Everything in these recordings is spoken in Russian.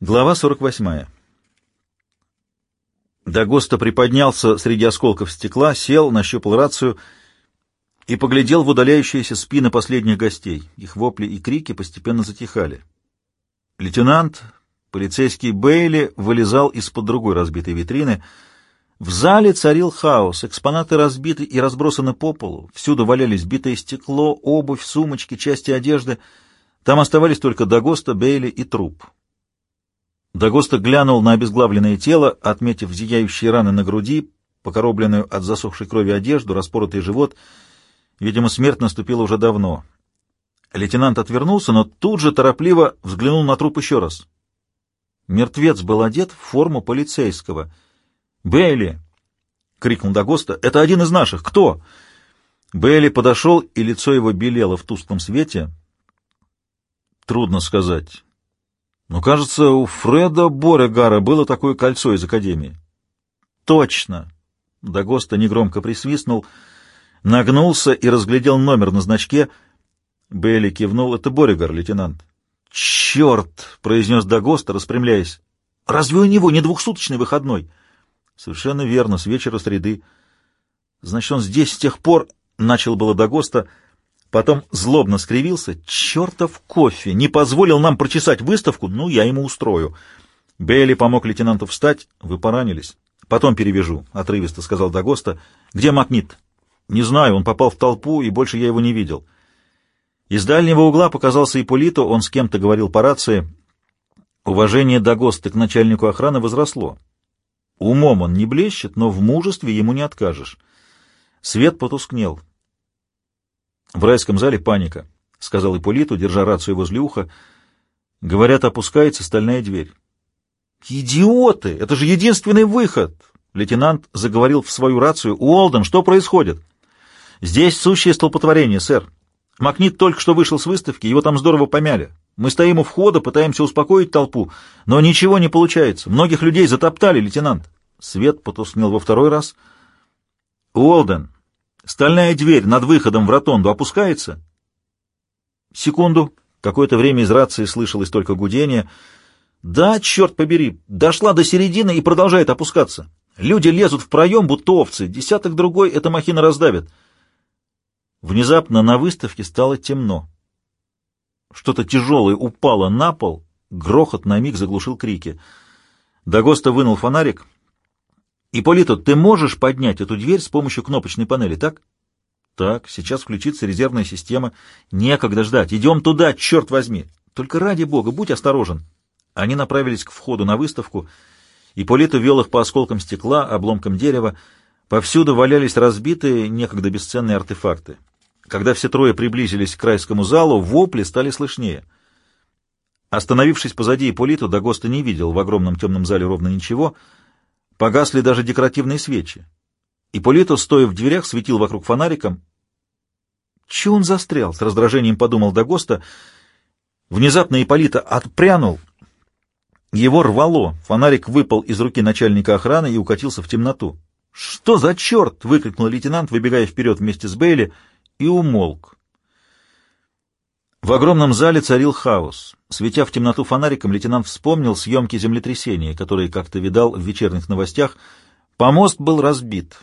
Глава 48. Дагоста приподнялся среди осколков стекла, сел, нащупал рацию и поглядел в удаляющиеся спины последних гостей. Их вопли и крики постепенно затихали. Лейтенант, полицейский Бейли, вылезал из-под другой разбитой витрины. В зале царил хаос, экспонаты разбиты и разбросаны по полу, всюду валялись битое стекло, обувь, сумочки, части одежды. Там оставались только Дагоста, Бейли и труп. Дагоста глянул на обезглавленное тело, отметив зияющие раны на груди, покоробленную от засохшей крови одежду, распоротый живот. Видимо, смерть наступила уже давно. Лейтенант отвернулся, но тут же торопливо взглянул на труп еще раз. Мертвец был одет в форму полицейского. «Бейли!» — крикнул Дагоста. «Это один из наших! Кто?» Бейли подошел, и лицо его белело в тусклом свете. «Трудно сказать». Но, кажется, у Фреда Борегара было такое кольцо из Академии. Точно. Дагоста негромко присвистнул, нагнулся и разглядел номер на значке. Белли кивнул. Это Борегар, лейтенант. Черт! произнес Дагоста, распрямляясь. Разве у него не двухсуточный выходной? Совершенно верно, с вечера среды. Значит, он здесь с тех пор, начал было Дагоста, — Потом злобно скривился. «Чертов кофе! Не позволил нам прочесать выставку? Ну, я ему устрою». Бейли помог лейтенанту встать. «Вы поранились?» «Потом перевяжу», — отрывисто сказал Дагоста. «Где Макнит?» «Не знаю, он попал в толпу, и больше я его не видел». Из дальнего угла показался Ипполито, он с кем-то говорил по рации. Уважение Дагоста к начальнику охраны возросло. Умом он не блещет, но в мужестве ему не откажешь. Свет потускнел. В райском зале паника, — сказал Ипполиту, держа рацию возле уха. Говорят, опускается стальная дверь. «Идиоты! Это же единственный выход!» Лейтенант заговорил в свою рацию. «Уолден, что происходит?» «Здесь сущее столпотворение, сэр. Макнит только что вышел с выставки, его там здорово помяли. Мы стоим у входа, пытаемся успокоить толпу, но ничего не получается. Многих людей затоптали, лейтенант». Свет потускнел во второй раз. «Уолден, Стальная дверь над выходом в ротонду опускается? Секунду. Какое-то время из рации слышалось только гудение. Да, черт побери, дошла до середины и продолжает опускаться. Люди лезут в проем, будто овцы. Десяток другой эта махина раздавит. Внезапно на выставке стало темно. Что-то тяжелое упало на пол, грохот на миг заглушил крики. Дагоста вынул фонарик — Ипполито, ты можешь поднять эту дверь с помощью кнопочной панели, так? Так, сейчас включится резервная система. Некогда ждать. Идем туда, черт возьми. Только ради бога, будь осторожен. Они направились к входу на выставку. Ипполито вел их по осколкам стекла, обломкам дерева. Повсюду валялись разбитые, некогда бесценные артефакты. Когда все трое приблизились к крайскому залу, вопли стали слышнее. Остановившись позади Ипполита, Дагоста не видел в огромном темном зале ровно ничего — Погасли даже декоративные свечи. Ипполито, стоя в дверях, светил вокруг фонариком. Че он застрял? С раздражением подумал Дагоста. Внезапно Ипполито отпрянул. Его рвало. Фонарик выпал из руки начальника охраны и укатился в темноту. «Что за черт?» — выкрикнул лейтенант, выбегая вперед вместе с Бейли, и умолк. В огромном зале царил хаос. Светя в темноту фонариком, лейтенант вспомнил съемки землетрясения, которые как-то видал в вечерних новостях. Помост был разбит.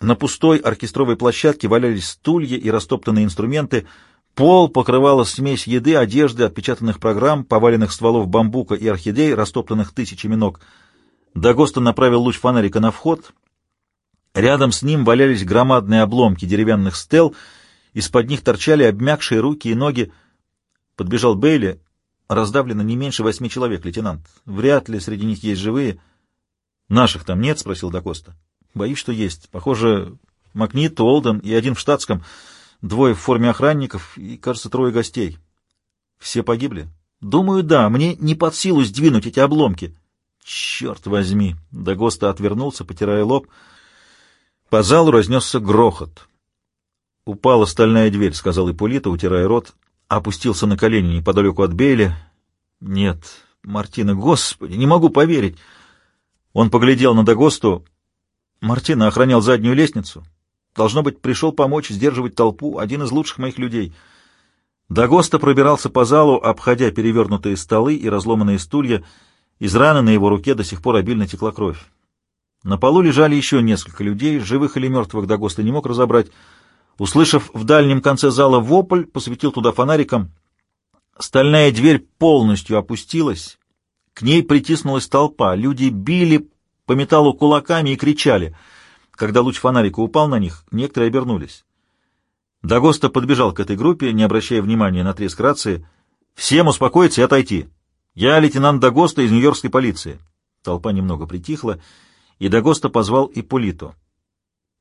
На пустой оркестровой площадке валялись стулья и растоптанные инструменты. Пол покрывала смесь еды, одежды, отпечатанных программ, поваленных стволов бамбука и орхидей, растоптанных тысячами ног. Дагоста направил луч фонарика на вход. Рядом с ним валялись громадные обломки деревянных стел, из-под них торчали обмякшие руки и ноги. Подбежал Бейли. Раздавлено не меньше восьми человек, лейтенант. Вряд ли среди них есть живые. Наших там нет? — спросил Дакоста. Боюсь, что есть. Похоже, Макнит, Уолден и один в штатском. Двое в форме охранников и, кажется, трое гостей. Все погибли? Думаю, да. Мне не под силу сдвинуть эти обломки. Черт возьми! Дагоста отвернулся, потирая лоб. По залу разнесся грохот. «Упала стальная дверь», — сказал Ипполита, утирая рот опустился на колени неподалеку от Бейли. Нет, Мартина, господи, не могу поверить. Он поглядел на Дагосту. Мартина охранял заднюю лестницу. Должно быть, пришел помочь сдерживать толпу, один из лучших моих людей. Дагоста пробирался по залу, обходя перевернутые столы и разломанные стулья. Из раны на его руке до сих пор обильно текла кровь. На полу лежали еще несколько людей, живых или мертвых Дагоста не мог разобрать. Услышав в дальнем конце зала вопль, посветил туда фонариком. Стальная дверь полностью опустилась. К ней притиснулась толпа. Люди били по металлу кулаками и кричали. Когда луч фонарика упал на них, некоторые обернулись. Дагоста подбежал к этой группе, не обращая внимания на треск рации. «Всем успокоиться и отойти. Я лейтенант Дагоста из Нью-Йоркской полиции». Толпа немного притихла, и Дагоста позвал Ипполито.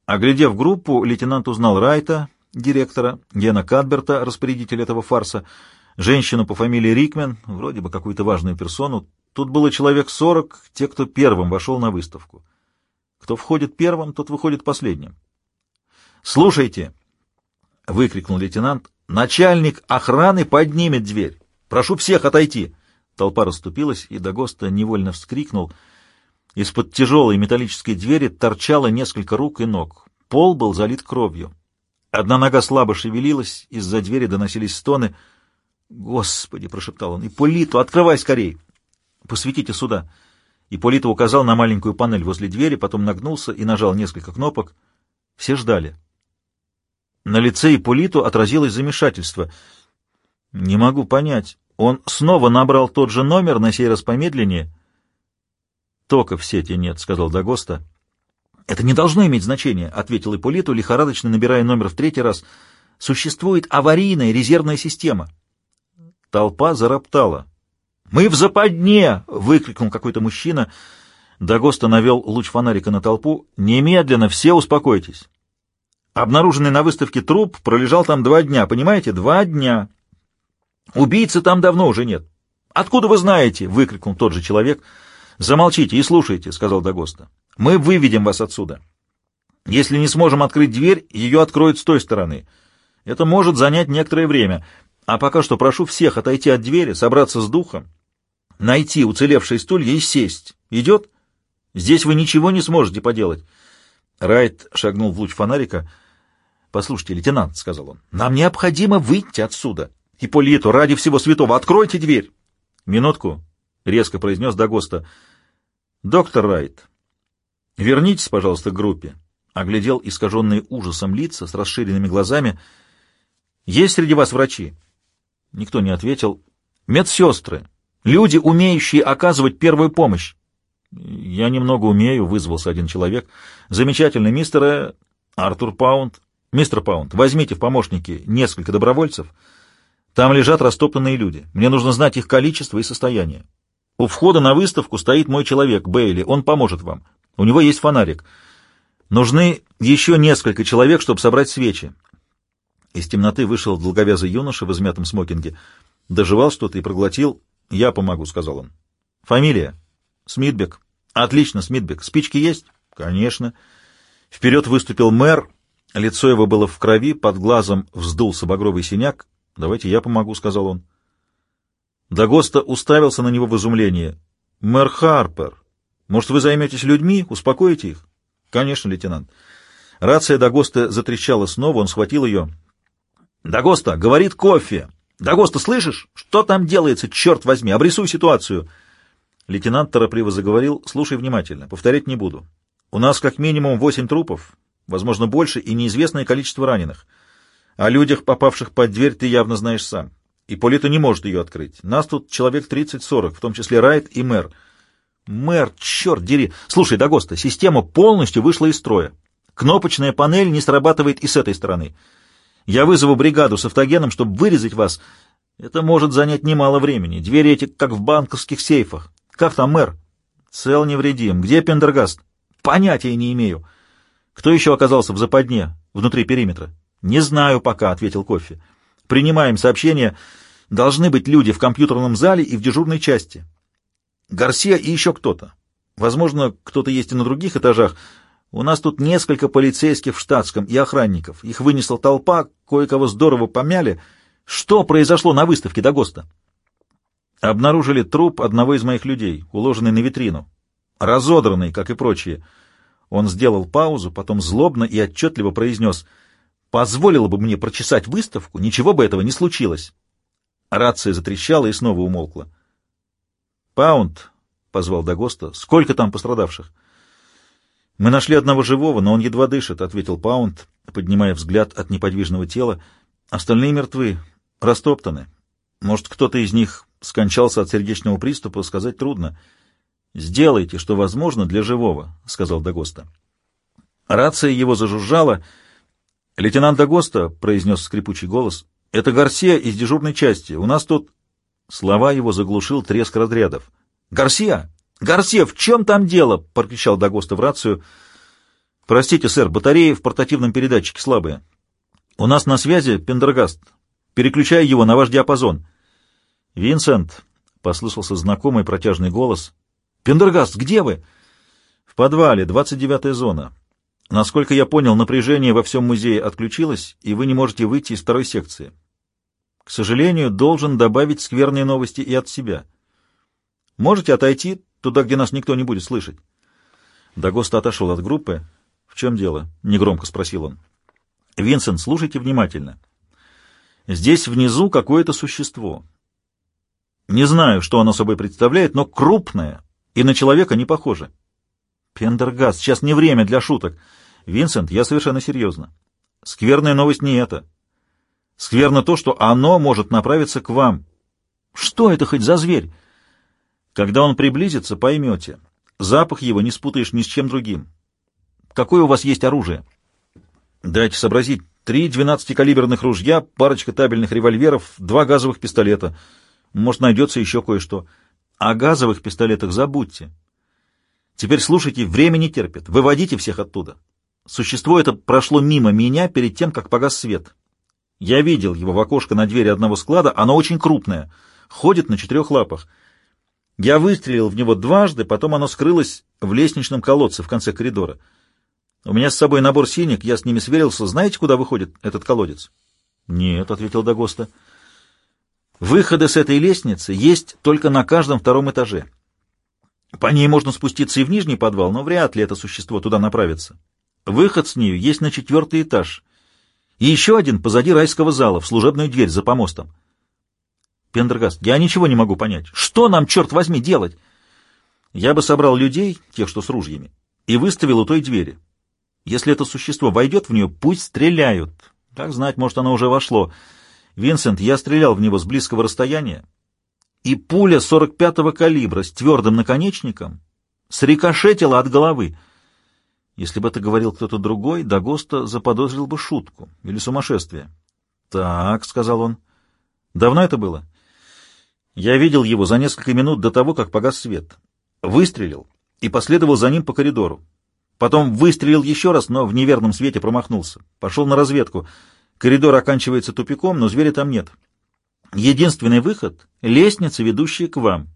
Оглядев группу, лейтенант узнал Райта, директора, Гена Кадберта, распорядителя этого фарса, женщину по фамилии Рикмен, вроде бы какую-то важную персону. Тут было человек сорок, те, кто первым вошел на выставку. Кто входит первым, тот выходит последним. «Слушайте!» — выкрикнул лейтенант. «Начальник охраны поднимет дверь! Прошу всех отойти!» Толпа расступилась, и Дагоста невольно вскрикнул. Из-под тяжелой металлической двери торчало несколько рук и ног. Пол был залит кровью. Одна нога слабо шевелилась, из-за двери доносились стоны. «Господи!» — прошептал он. «Ипполиту, открывай скорей!» «Посветите сюда!» Ипполиту указал на маленькую панель возле двери, потом нагнулся и нажал несколько кнопок. Все ждали. На лице Ипполиту отразилось замешательство. «Не могу понять. Он снова набрал тот же номер, на сей раз помедленнее. «Тока в сети нет», — сказал Дагоста. «Это не должно иметь значения», — ответил Ипполиту, лихорадочно набирая номер в третий раз. «Существует аварийная резервная система». Толпа зароптала. «Мы в западне!» — выкрикнул какой-то мужчина. Дагоста навел луч фонарика на толпу. «Немедленно все успокойтесь!» Обнаруженный на выставке труп пролежал там два дня, понимаете? Два дня. Убийцы там давно уже нет. Откуда вы знаете? выкрикнул тот же человек. Замолчите и слушайте, сказал Дагоста. Мы выведем вас отсюда. Если не сможем открыть дверь, ее откроют с той стороны. Это может занять некоторое время. А пока что прошу всех отойти от двери, собраться с духом, найти уцелевшие стулья и сесть. Идет? Здесь вы ничего не сможете поделать. Райт шагнул в луч фонарика. «Послушайте, лейтенант», — сказал он, — «нам необходимо выйти отсюда». Ипполиту, ради всего святого, откройте дверь!» «Минутку», — резко произнес Дагоста. «Доктор Райт, вернитесь, пожалуйста, к группе». Оглядел искаженные ужасом лица с расширенными глазами. «Есть среди вас врачи?» Никто не ответил. «Медсестры, люди, умеющие оказывать первую помощь». «Я немного умею», — вызвался один человек. «Замечательно, мистер э, Артур Паунд. Мистер Паунд, возьмите в помощники несколько добровольцев». Там лежат растоптанные люди. Мне нужно знать их количество и состояние. У входа на выставку стоит мой человек, Бейли. Он поможет вам. У него есть фонарик. Нужны еще несколько человек, чтобы собрать свечи. Из темноты вышел долговязый юноша в измятом смокинге. Доживал что-то и проглотил. «Я помогу», — сказал он. «Фамилия?» «Смитбек». «Отлично, Смитбек. Спички есть?» «Конечно». Вперед выступил мэр. Лицо его было в крови, под глазом вздулся багровый синяк. «Давайте я помогу», — сказал он. Дагоста уставился на него в изумлении. «Мэр Харпер, может, вы займетесь людьми, успокоите их?» «Конечно, лейтенант». Рация Дагоста затрещала снова, он схватил ее. «Дагоста, говорит кофе! Дагоста, слышишь? Что там делается, черт возьми? Обрисуй ситуацию!» Лейтенант торопливо заговорил. «Слушай внимательно, повторять не буду. У нас как минимум восемь трупов, возможно, больше, и неизвестное количество раненых». О людях, попавших под дверь, ты явно знаешь сам. И Политу не может ее открыть. Нас тут человек 30-40, в том числе Райт и мэр. Мэр, черт дери! Слушай, Дагоста, система полностью вышла из строя. Кнопочная панель не срабатывает и с этой стороны. Я вызову бригаду с автогеном, чтобы вырезать вас. Это может занять немало времени. Двери эти, как в банковских сейфах. Как там мэр? Цел невредим. Где Пендергаст? Понятия не имею. Кто еще оказался в западне, внутри периметра? «Не знаю пока», — ответил Кофе. «Принимаем сообщение. Должны быть люди в компьютерном зале и в дежурной части. Гарсия и еще кто-то. Возможно, кто-то есть и на других этажах. У нас тут несколько полицейских в штатском и охранников. Их вынесла толпа, кое-кого здорово помяли. Что произошло на выставке до ГОСТа?» Обнаружили труп одного из моих людей, уложенный на витрину. Разодранный, как и прочие. Он сделал паузу, потом злобно и отчетливо произнес — позволила бы мне прочесать выставку, ничего бы этого не случилось. Рация затрещала и снова умолкла. «Паунд», — позвал Дагоста. — Сколько там пострадавших? — Мы нашли одного живого, но он едва дышит, — ответил Паунд, поднимая взгляд от неподвижного тела. — Остальные мертвы, растоптаны. Может, кто-то из них скончался от сердечного приступа, сказать трудно. — Сделайте, что возможно для живого, — сказал Дагоста. Рация его зажужжала. — Лейтенант Дагоста, — произнес скрипучий голос, — это Гарсия из дежурной части. У нас тут... Слова его заглушил треск разрядов. «Гарсия! Гарсия, в чем там дело?» — прокричал Дагоста в рацию. «Простите, сэр, батареи в портативном передатчике слабые. У нас на связи Пендергаст. Переключай его на ваш диапазон». «Винсент!» — послышался знакомый протяжный голос. «Пендергаст, где вы?» «В подвале, 29-я зона. Насколько я понял, напряжение во всем музее отключилось, и вы не можете выйти из второй секции. К сожалению, должен добавить скверные новости и от себя. Можете отойти туда, где нас никто не будет слышать. Дагоста отошел от группы. — В чем дело? — негромко спросил он. — Винсент, слушайте внимательно. Здесь внизу какое-то существо. Не знаю, что оно собой представляет, но крупное и на человека не похоже. Пендергаст, сейчас не время для шуток. Винсент, я совершенно серьезно. Скверная новость не это. Скверно то, что оно может направиться к вам. Что это хоть за зверь? Когда он приблизится, поймете. Запах его не спутаешь ни с чем другим. Какое у вас есть оружие? Дайте сообразить. Три двенадцатикалиберных ружья, парочка табельных револьверов, два газовых пистолета. Может, найдется еще кое-что. О газовых пистолетах забудьте. Теперь слушайте, время не терпит. Выводите всех оттуда. Существо это прошло мимо меня перед тем, как погас свет. Я видел его в окошко на двери одного склада, оно очень крупное, ходит на четырех лапах. Я выстрелил в него дважды, потом оно скрылось в лестничном колодце в конце коридора. У меня с собой набор синик, я с ними сверился. Знаете, куда выходит этот колодец? — Нет, — ответил Дагоста. — Выходы с этой лестницы есть только на каждом втором этаже. По ней можно спуститься и в нижний подвал, но вряд ли это существо туда направится. Выход с нее есть на четвертый этаж — и еще один позади райского зала, в служебную дверь за помостом. Пендергаст, я ничего не могу понять. Что нам, черт возьми, делать? Я бы собрал людей, тех, что с ружьями, и выставил у той двери. Если это существо войдет в нее, пусть стреляют. Так знать, может, оно уже вошло. Винсент, я стрелял в него с близкого расстояния, и пуля 45-го калибра с твердым наконечником срикошетила от головы. Если бы это говорил кто-то другой, Дагоста заподозрил бы шутку или сумасшествие. «Так», — сказал он. «Давно это было?» «Я видел его за несколько минут до того, как погас свет. Выстрелил и последовал за ним по коридору. Потом выстрелил еще раз, но в неверном свете промахнулся. Пошел на разведку. Коридор оканчивается тупиком, но зверя там нет. Единственный выход — лестница, ведущая к вам.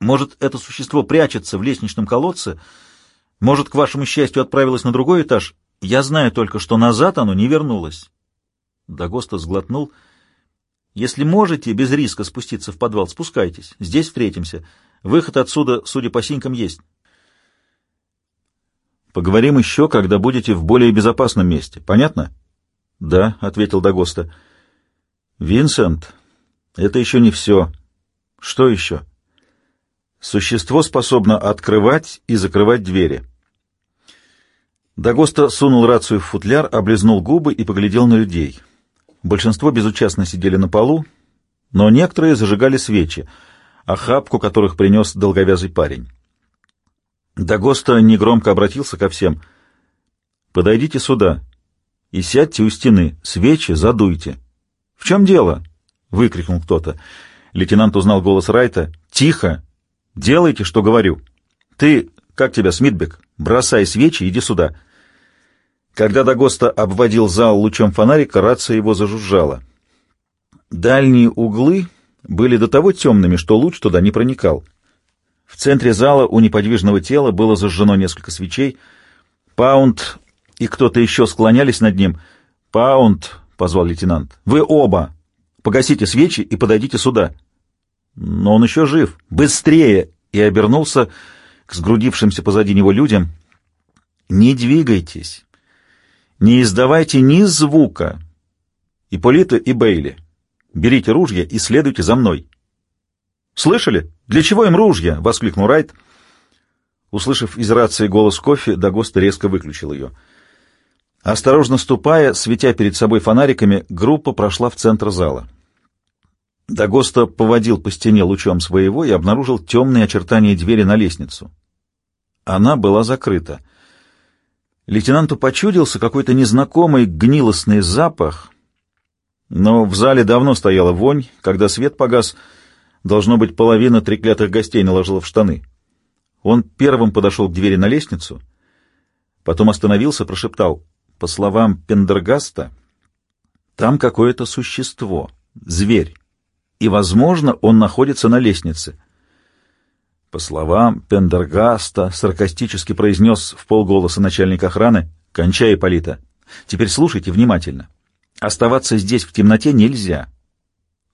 Может, это существо прячется в лестничном колодце — может, к вашему счастью, отправилось на другой этаж? Я знаю только, что назад оно не вернулось. Дагоста сглотнул. Если можете без риска спуститься в подвал, спускайтесь. Здесь встретимся. Выход отсюда, судя по синькам, есть. Поговорим еще, когда будете в более безопасном месте. Понятно? Да, — ответил Дагоста. Винсент, это еще не все. Что еще? Существо способно открывать и закрывать двери. Дагоста сунул рацию в футляр, облизнул губы и поглядел на людей. Большинство безучастно сидели на полу, но некоторые зажигали свечи, охапку которых принес долговязый парень. Дагоста негромко обратился ко всем. «Подойдите сюда и сядьте у стены, свечи задуйте». «В чем дело?» — выкрикнул кто-то. Лейтенант узнал голос Райта. «Тихо! Делайте, что говорю. Ты, как тебя, Смитбек, бросай свечи, иди сюда». Когда Дагоста обводил зал лучом фонарика, рация его зажужжала. Дальние углы были до того темными, что луч туда не проникал. В центре зала у неподвижного тела было зажжено несколько свечей. Паунд и кто-то еще склонялись над ним. «Паунд», — позвал лейтенант, — «вы оба! Погасите свечи и подойдите сюда». «Но он еще жив! Быстрее!» И обернулся к сгрудившимся позади него людям. «Не двигайтесь!» Не издавайте ни звука. Ипполита и Бейли, берите ружья и следуйте за мной. «Слышали? Для чего им ружья?» — воскликнул Райт. Услышав из рации голос кофе, Дагоста резко выключил ее. Осторожно ступая, светя перед собой фонариками, группа прошла в центр зала. Дагоста поводил по стене лучом своего и обнаружил темные очертания двери на лестницу. Она была закрыта. Лейтенанту почудился какой-то незнакомый гнилостный запах, но в зале давно стояла вонь, когда свет погас, должно быть, половина треклятых гостей наложила в штаны. Он первым подошел к двери на лестницу, потом остановился, прошептал, по словам Пендергаста, там какое-то существо, зверь и, возможно, он находится на лестнице. По словам Пендергаста, саркастически произнес в полголоса начальник охраны, «Кончай, Ипполита. Теперь слушайте внимательно. Оставаться здесь в темноте нельзя.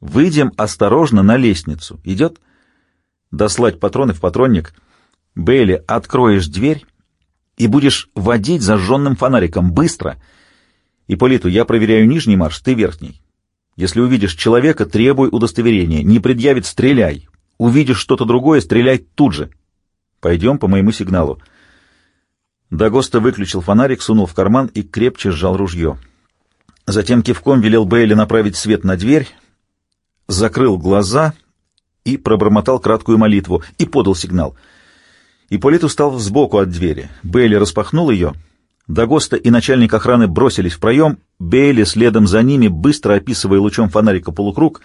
Выйдем осторожно на лестницу. Идет? Дослать патроны в патронник. Бейли, откроешь дверь и будешь водить зажженным фонариком. Быстро. Ипполиту, я проверяю нижний марш, ты верхний. Если увидишь человека, требуй удостоверения. Не предъявит — стреляй. Увидишь что-то другое — стреляй тут же. Пойдем по моему сигналу. Дагоста выключил фонарик, сунул в карман и крепче сжал ружье. Затем кивком велел Бейли направить свет на дверь, закрыл глаза и пробормотал краткую молитву, и подал сигнал. Ипполит устал сбоку от двери. Бейли распахнул ее — Дагоста и начальник охраны бросились в проем, Бейли следом за ними, быстро описывая лучом фонарика полукруг.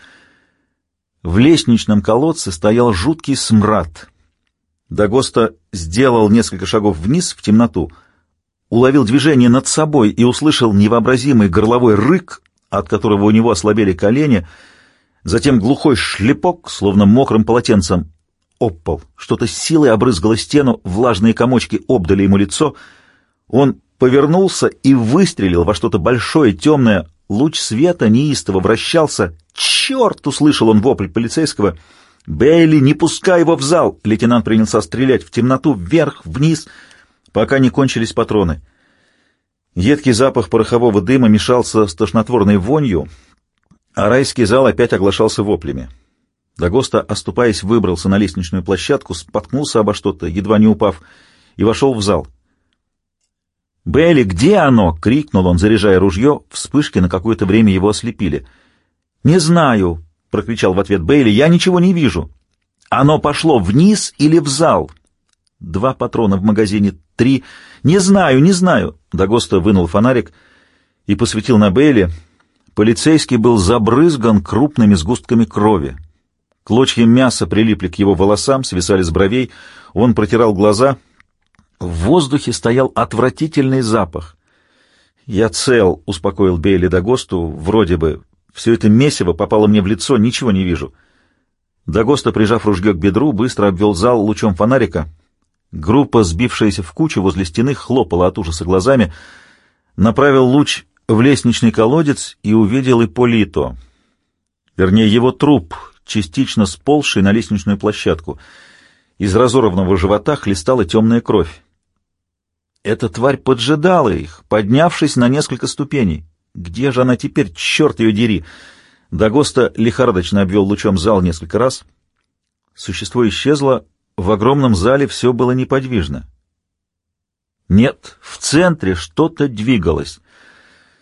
В лестничном колодце стоял жуткий смрад. Дагоста сделал несколько шагов вниз в темноту, уловил движение над собой и услышал невообразимый горловой рык, от которого у него ослабели колени, затем глухой шлепок, словно мокрым полотенцем, об Что-то с силой обрызгало стену, влажные комочки обдали ему лицо. Он повернулся и выстрелил во что-то большое, темное. Луч света неистово вращался. «Черт!» — услышал он вопль полицейского. «Бейли, не пускай его в зал!» Лейтенант принялся стрелять в темноту, вверх, вниз, пока не кончились патроны. Едкий запах порохового дыма мешался с тошнотворной вонью, а райский зал опять оглашался воплями. Дагоста, оступаясь, выбрался на лестничную площадку, споткнулся обо что-то, едва не упав, и вошел в зал. «Белли, где оно?» — крикнул он, заряжая ружье. Вспышки на какое-то время его ослепили. «Не знаю», — прокричал в ответ Бейли, — «я ничего не вижу». «Оно пошло вниз или в зал?» «Два патрона в магазине, три...» «Не знаю, не знаю». Дагоста вынул фонарик и посветил на Бейли. Полицейский был забрызган крупными сгустками крови. Клочья мяса прилипли к его волосам, свисали с бровей. Он протирал глаза — в воздухе стоял отвратительный запах. «Я цел», — успокоил Бейли Дагосту, — «вроде бы. Все это месиво попало мне в лицо, ничего не вижу». Дагоста, прижав ружье к бедру, быстро обвел зал лучом фонарика. Группа, сбившаяся в кучу возле стены, хлопала от ужаса глазами. Направил луч в лестничный колодец и увидел Ипполито. Вернее, его труп, частично сползший на лестничную площадку. Из разорванного живота хлестала темная кровь. Эта тварь поджидала их, поднявшись на несколько ступеней. Где же она теперь, черт ее дери? Дагоста лихорадочно обвел лучом зал несколько раз. Существо исчезло, в огромном зале все было неподвижно. Нет, в центре что-то двигалось.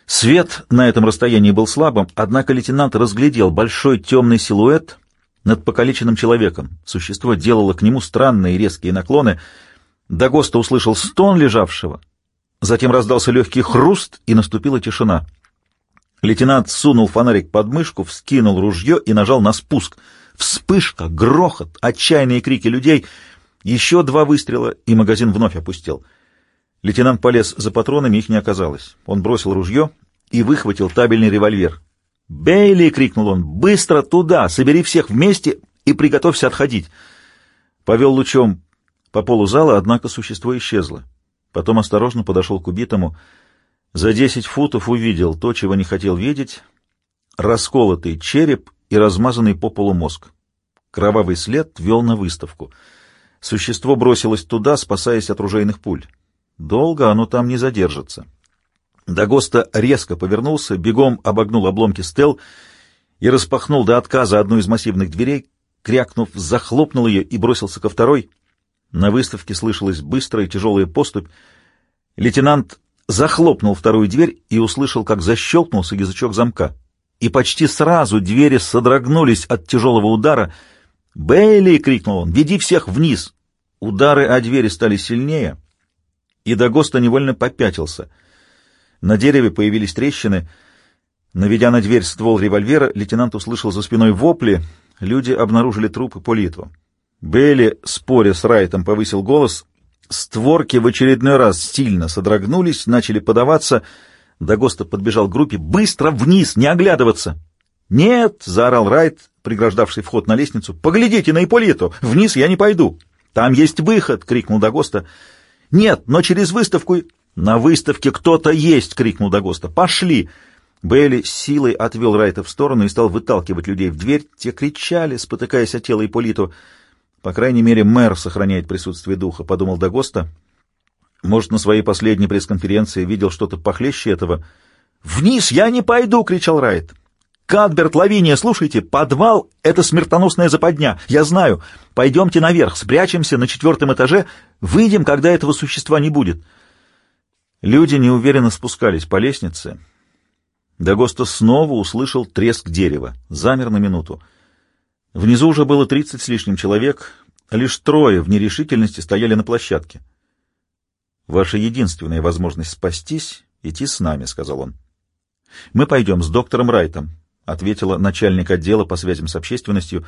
Свет на этом расстоянии был слабым, однако лейтенант разглядел большой темный силуэт над покалеченным человеком. Существо делало к нему странные резкие наклоны — Дагоста услышал стон лежавшего, затем раздался легкий хруст, и наступила тишина. Лейтенант сунул фонарик под мышку, вскинул ружье и нажал на спуск. Вспышка, грохот, отчаянные крики людей. Еще два выстрела, и магазин вновь опустел. Лейтенант полез за патронами, их не оказалось. Он бросил ружье и выхватил табельный револьвер. «Бейли!» — крикнул он. «Быстро туда! Собери всех вместе и приготовься отходить!» Повел лучом по полу зала, однако, существо исчезло. Потом осторожно подошел к убитому. За десять футов увидел то, чего не хотел видеть — расколотый череп и размазанный по полу мозг. Кровавый след вел на выставку. Существо бросилось туда, спасаясь от ружейных пуль. Долго оно там не задержится. Дагоста резко повернулся, бегом обогнул обломки стел и распахнул до отказа одну из массивных дверей. крякнув, захлопнул ее и бросился ко второй. На выставке слышалась быстрая и тяжелая поступь. Лейтенант захлопнул вторую дверь и услышал, как защелкнулся язычок замка. И почти сразу двери содрогнулись от тяжелого удара. «Бейли!» — крикнул он. «Веди всех вниз!» Удары о двери стали сильнее, и Дагоста невольно попятился. На дереве появились трещины. Наведя на дверь ствол револьвера, лейтенант услышал за спиной вопли. Люди обнаружили трупы Политу. Бейли, споря с Райтом, повысил голос. Створки в очередной раз сильно содрогнулись, начали подаваться. Дагоста подбежал к группе. «Быстро вниз! Не оглядываться!» «Нет!» — заорал Райт, преграждавший вход на лестницу. «Поглядите на Ипполиту! Вниз я не пойду!» «Там есть выход!» — крикнул Дагоста. «Нет, но через выставку...» «На выставке кто-то есть!» — крикнул Дагоста. «Пошли!» Бейли силой отвел Райта в сторону и стал выталкивать людей в дверь. Те кричали, спотыкаясь от тела Ипполиту. «По крайней мере, мэр сохраняет присутствие духа», — подумал Дагоста. «Может, на своей последней пресс-конференции видел что-то похлеще этого?» «Вниз я не пойду!» — кричал Райт. «Кадберт, Лавиния, слушайте, подвал — это смертоносная западня, я знаю. Пойдемте наверх, спрячемся на четвертом этаже, выйдем, когда этого существа не будет». Люди неуверенно спускались по лестнице. Дагоста снова услышал треск дерева, замер на минуту. Внизу уже было тридцать с лишним человек, лишь трое в нерешительности стояли на площадке. «Ваша единственная возможность спастись — идти с нами», — сказал он. «Мы пойдем с доктором Райтом», ответила начальник отдела по связям с общественностью.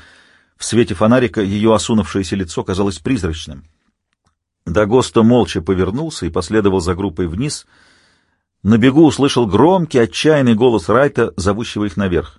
В свете фонарика ее осунувшееся лицо казалось призрачным. Дагоста молча повернулся и последовал за группой вниз. На бегу услышал громкий, отчаянный голос Райта, зовущего их наверх.